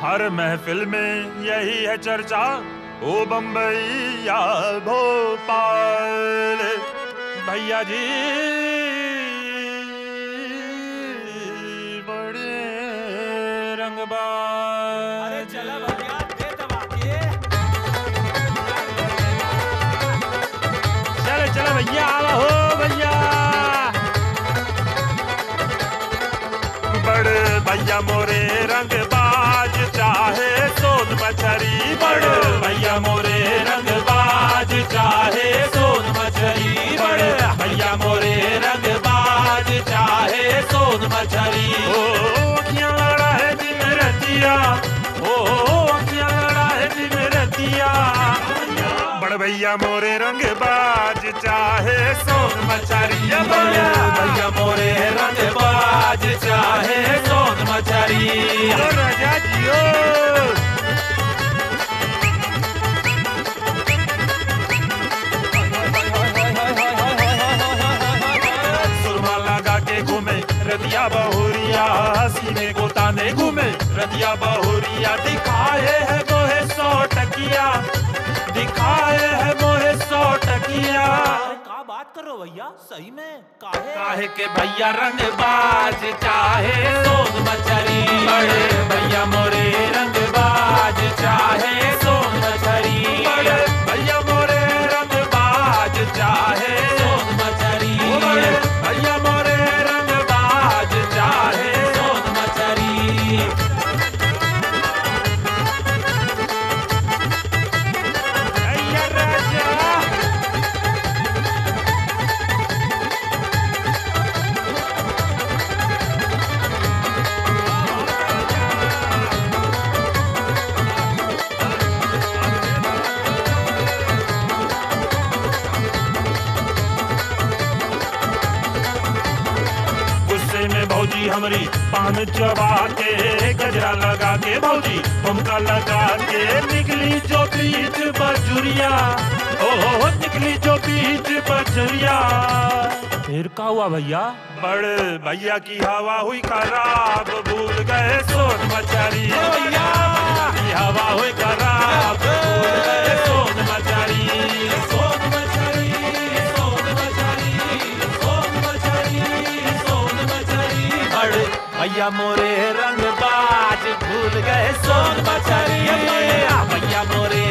हर महफिल में यही है चर्चा। ओ बम्बई या भोपाल। भैया जी बड़े रंगबाज अरे चला भैया चलो चलो भैया हो भैया। बड़े भैया मोरे रंगबाज चाहे सोन मछरी बड़े। भैया मोरे रंगबाज चाहे सोन मछरी बड़े। भैया मोरे रंगबाज चाहे सोन मछरी। ओ लड़ा है दिन रतिया। ओ लड़ा है दिन रतिया। बड़ भैया मोरे रंगबाज चाहे सोन मछरिया रतिया बहुरिया दिखाए है मोहे सौ टकिया। दिखाए है मोहे सौ टकिया। का बात करो भैया? सही में काहे? काहे के भैया रंगबाज चाहे भौजी हमारी पान चबा के गजरा लगा के भौजी हमका लगा के निकली जो बीच बजुरिया। ओ हो हो, निकली जो बीच बजुरिया। फिर का हुआ भैया? बड़े भैया की हवा हुई खराब बड़े। भैया मोरे रंग बाज भूल गए सोन भैया भैया मोरे